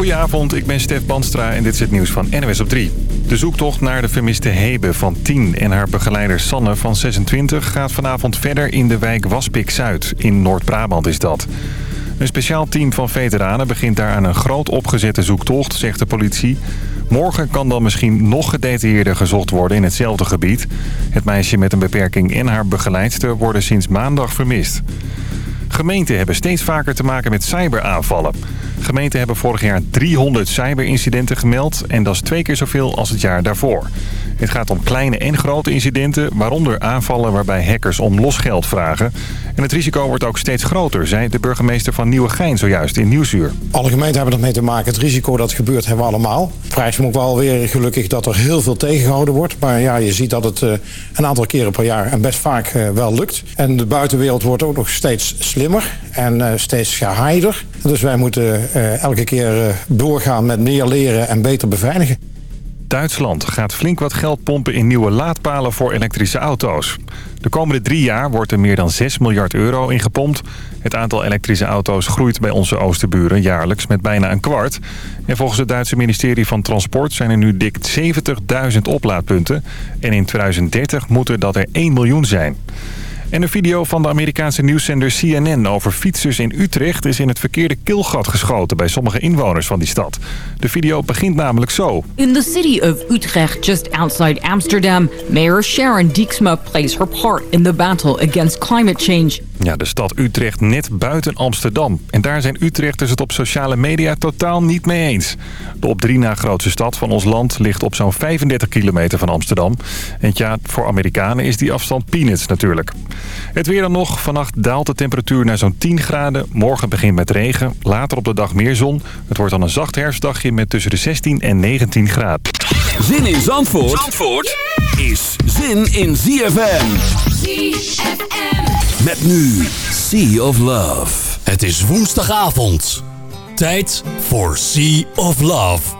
Goedenavond, ik ben Stef Banstra en dit is het nieuws van NWS op 3. De zoektocht naar de vermiste Hebe van 10 en haar begeleider Sanne van 26... gaat vanavond verder in de wijk Waspik-Zuid. In Noord-Brabant is dat. Een speciaal team van veteranen begint daar aan een groot opgezette zoektocht, zegt de politie. Morgen kan dan misschien nog gedetailleerder gezocht worden in hetzelfde gebied. Het meisje met een beperking en haar begeleidster worden sinds maandag vermist. Gemeenten hebben steeds vaker te maken met cyberaanvallen. Gemeenten hebben vorig jaar 300 cyberincidenten gemeld... en dat is twee keer zoveel als het jaar daarvoor. Het gaat om kleine en grote incidenten, waaronder aanvallen waarbij hackers om losgeld vragen. En het risico wordt ook steeds groter, zei de burgemeester van Nieuwegein zojuist in Nieuwsuur. Alle gemeenten hebben ermee te maken. Het risico dat gebeurt hebben we allemaal. Prijs me ook wel weer gelukkig dat er heel veel tegengehouden wordt. Maar ja, je ziet dat het uh, een aantal keren per jaar en best vaak uh, wel lukt. En de buitenwereld wordt ook nog steeds slimmer en uh, steeds geheider. Dus wij moeten elke keer doorgaan met meer leren en beter beveiligen. Duitsland gaat flink wat geld pompen in nieuwe laadpalen voor elektrische auto's. De komende drie jaar wordt er meer dan 6 miljard euro ingepompt. Het aantal elektrische auto's groeit bij onze oosterburen jaarlijks met bijna een kwart. En volgens het Duitse ministerie van Transport zijn er nu dik 70.000 oplaadpunten. En in 2030 moeten dat er 1 miljoen zijn. En een video van de Amerikaanse nieuwszender CNN over fietsers in Utrecht... is in het verkeerde kilgat geschoten bij sommige inwoners van die stad. De video begint namelijk zo. In the city of Utrecht, just outside Amsterdam... Mayor Sharon Dijksma plays her part in the battle against climate change. Ja, de stad Utrecht net buiten Amsterdam. En daar zijn Utrechters het op sociale media totaal niet mee eens. De op drie na grootste stad van ons land ligt op zo'n 35 kilometer van Amsterdam. En ja, voor Amerikanen is die afstand peanuts natuurlijk. Het weer dan nog. Vannacht daalt de temperatuur naar zo'n 10 graden. Morgen begint met regen. Later op de dag meer zon. Het wordt dan een zacht herfstdagje met tussen de 16 en 19 graden. Zin in Zandvoort, Zandvoort is zin in ZFM. ZFM. Met nu Sea of Love. Het is woensdagavond. Tijd voor Sea of Love.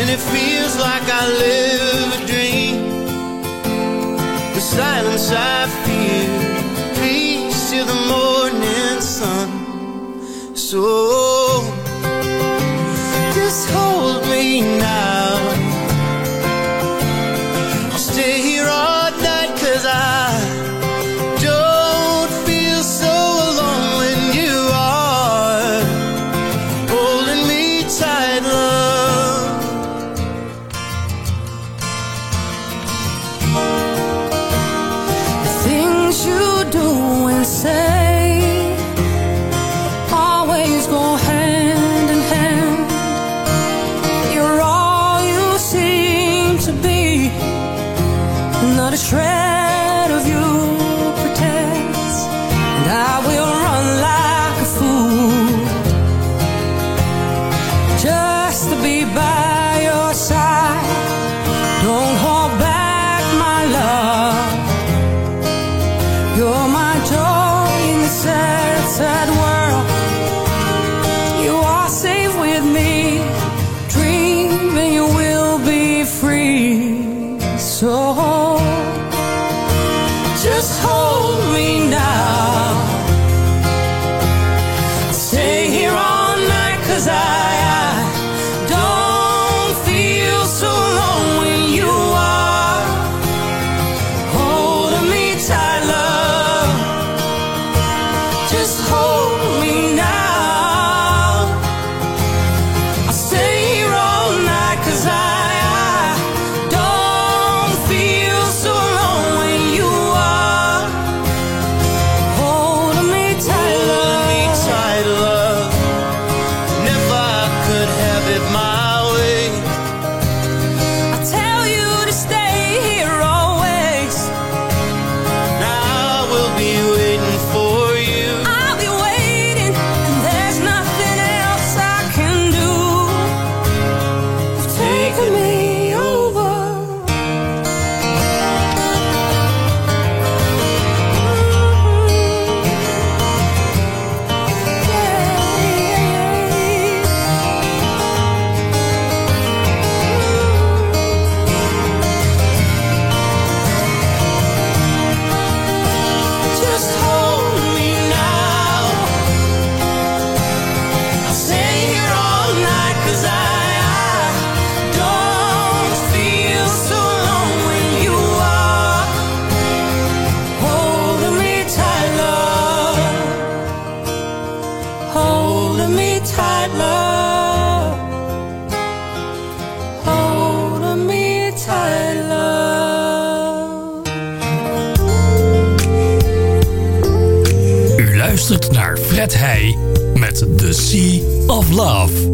and it feels like I live a dream. The silence I feel, peace till the morning sun. So just hold me now. Love.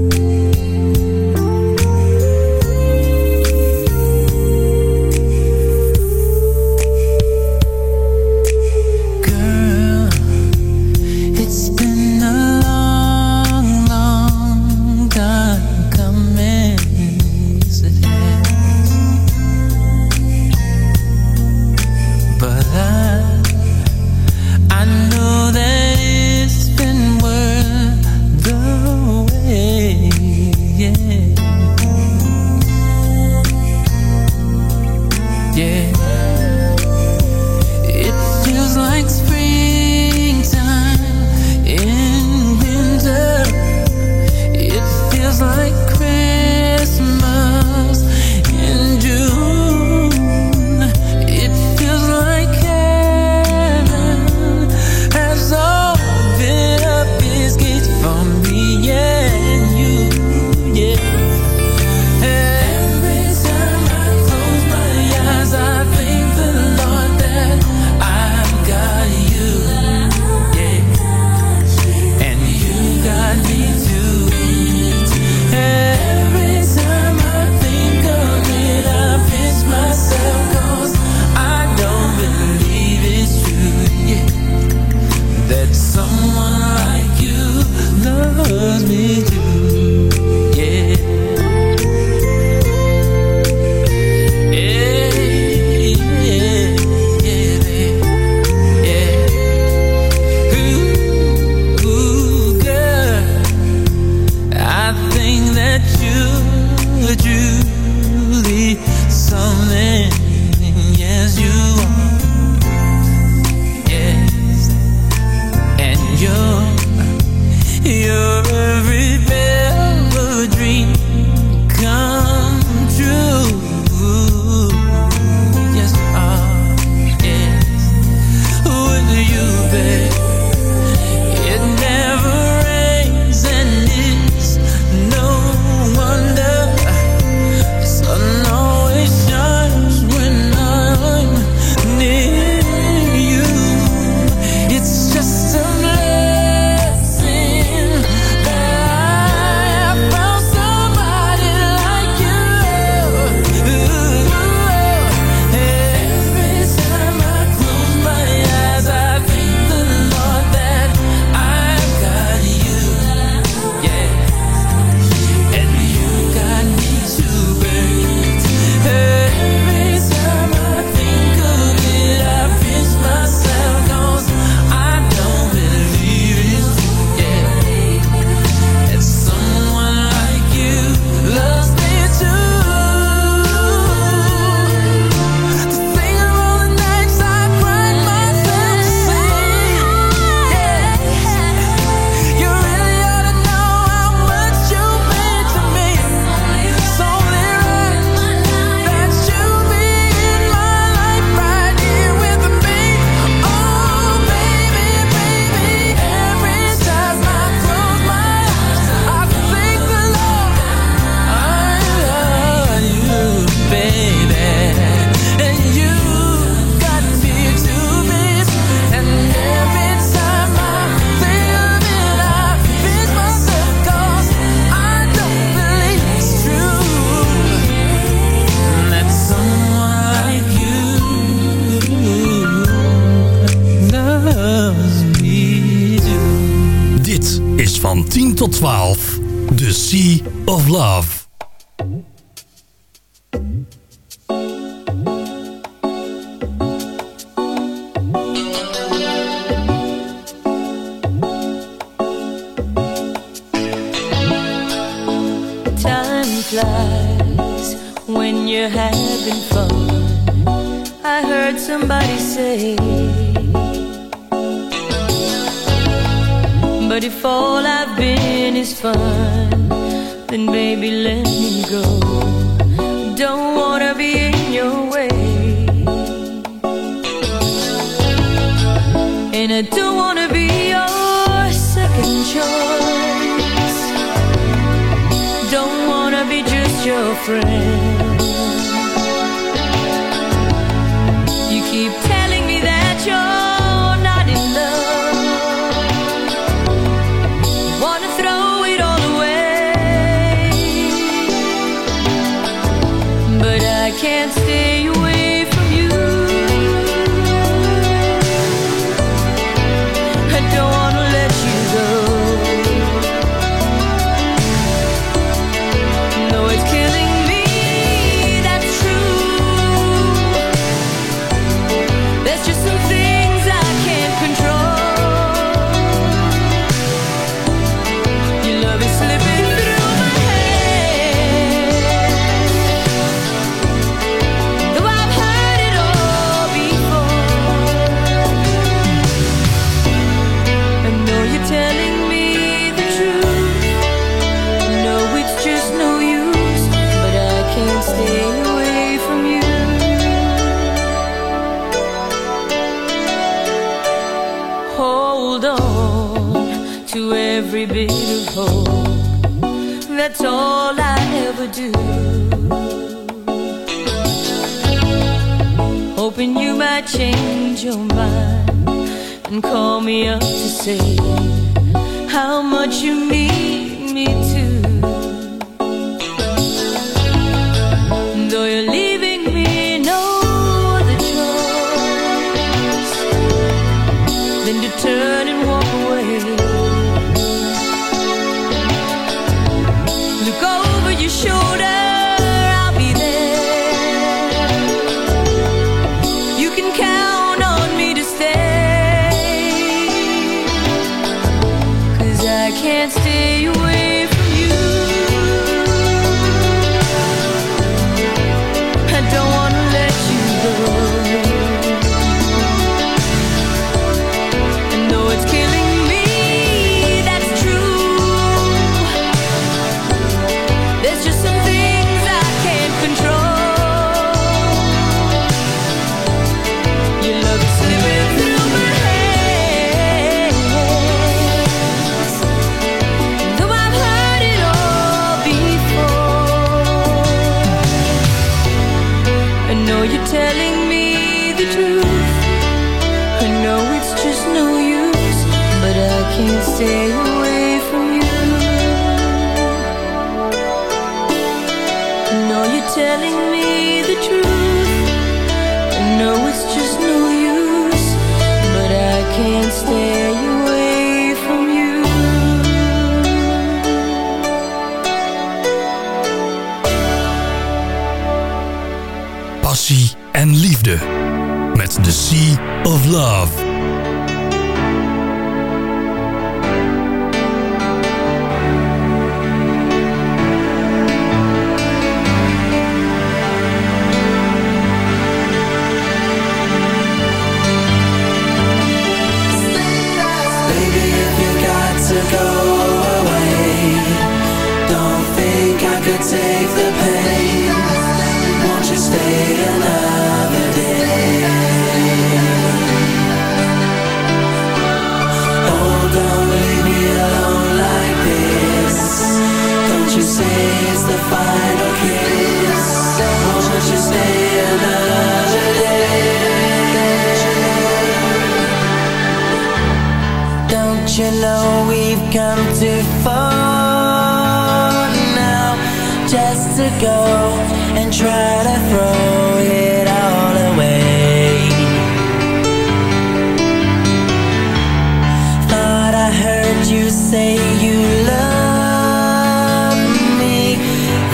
say you love me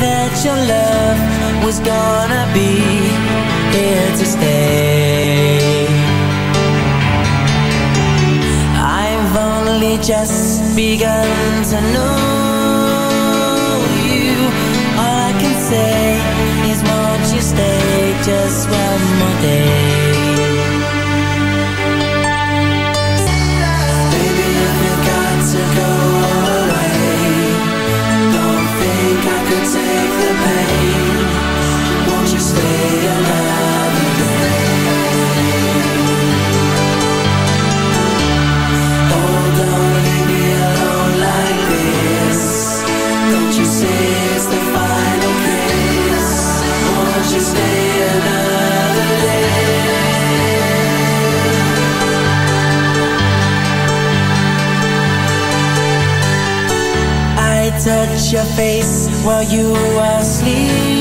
That your love was gonna be here to stay. I've only just begun to know your face while you are asleep.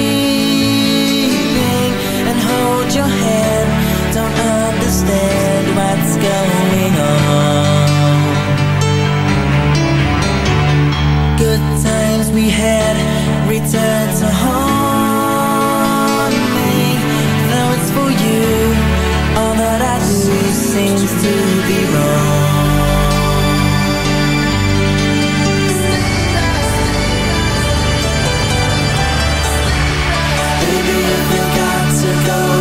go.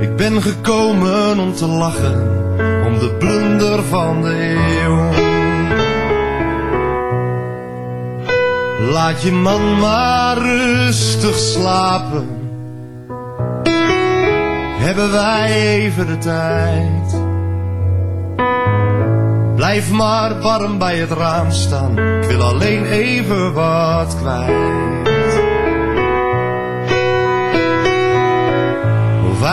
Ik ben gekomen om te lachen, om de blunder van de eeuw. Laat je man maar rustig slapen. Hebben wij even de tijd. Blijf maar warm bij het raam staan. Ik wil alleen even wat kwijt.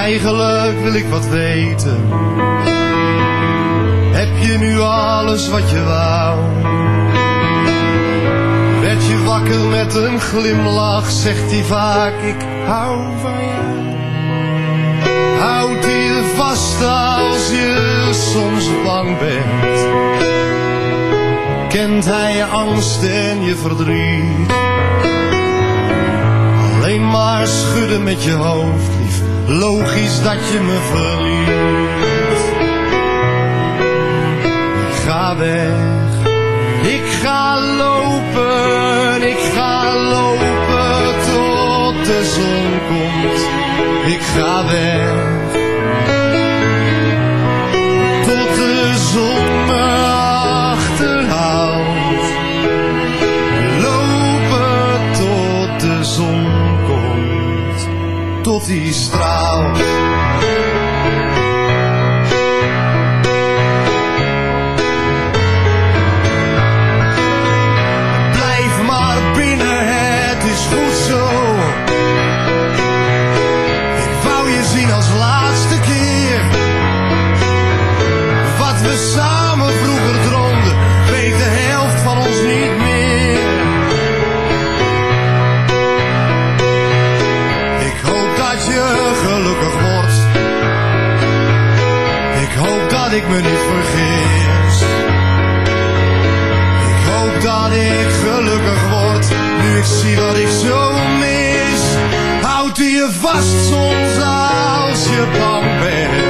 Eigenlijk wil ik wat weten. Heb je nu alles wat je wou? Werd je wakker met een glimlach, zegt hij vaak ik hou van jou. Houd je vast als je soms bang bent. Kent hij je angst en je verdriet. Alleen maar schudden met je hoofd logisch dat je me verliest. Ik ga weg, ik ga lopen, ik ga lopen tot de zon komt. Ik ga weg, tot de zon die straal. ik me. Ik hoop dat ik gelukkig word, nu ik zie wat ik zo mis. Houd je vast soms als je bang bent.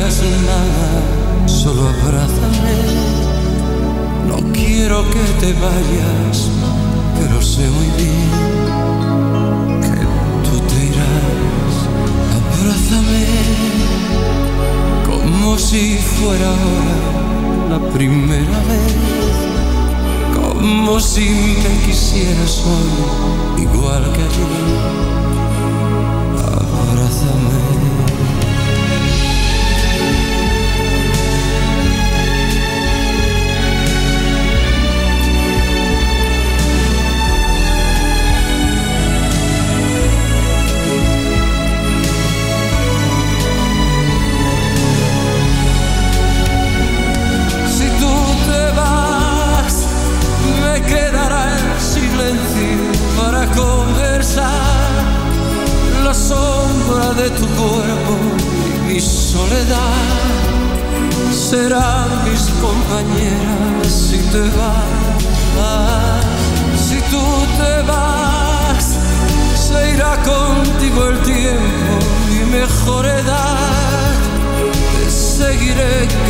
nada, solo abrázame. No quiero que te vayas, pero sé muy bien que tú te irás. Abrázame como si fuera la primera vez, como si me quisieras hoy, igual que ayer. Abrázame.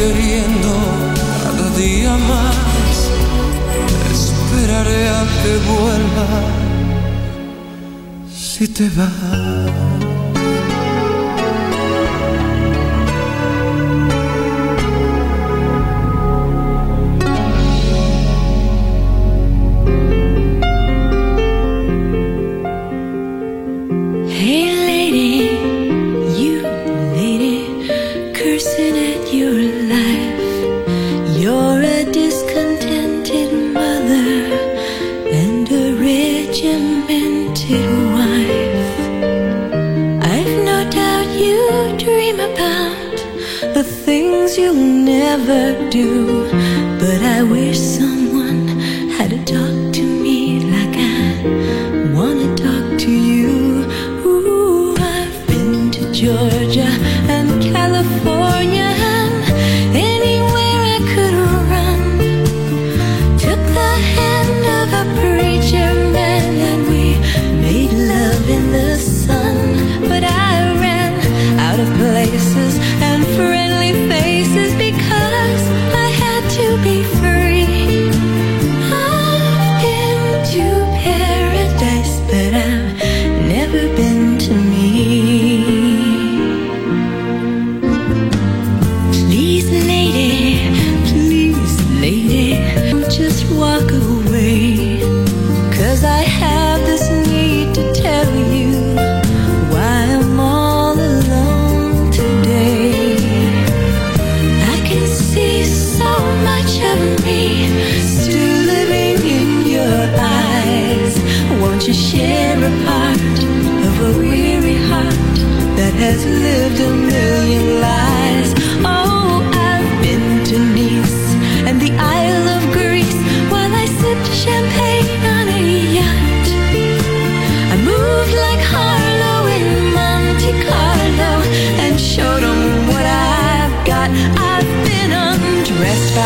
queriendo cada día más. Esperaré a que vuelva si te vas. do.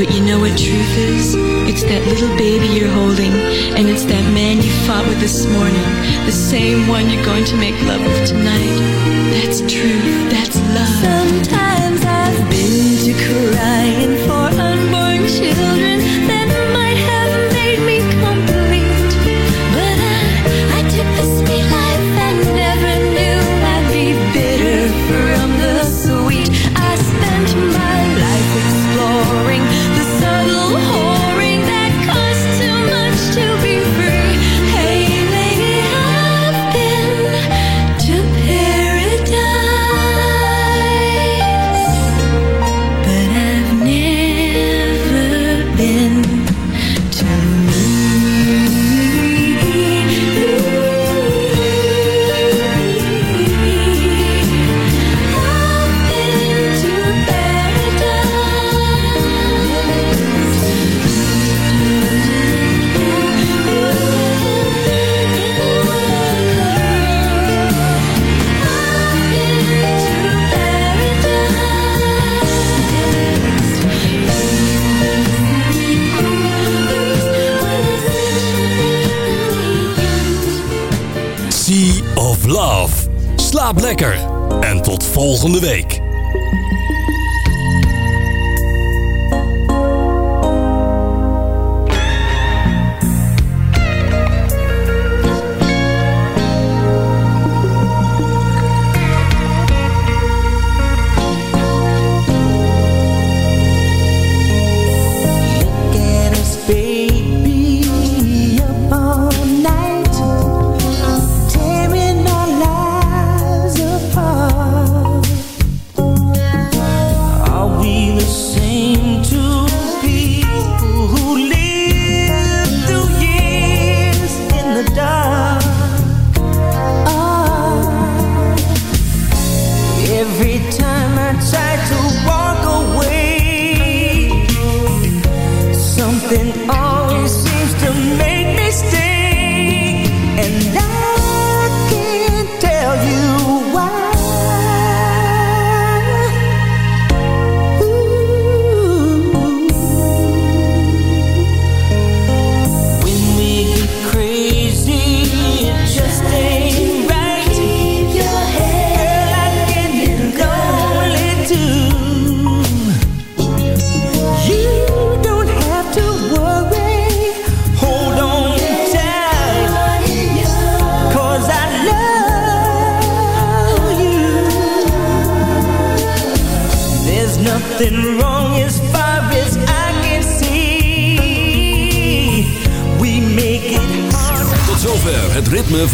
But you know what truth is? It's that little baby you're holding, and it's that man you fought with this morning, the same one you're going to make love with tonight. That's truth, that's love. Sometimes volgende week.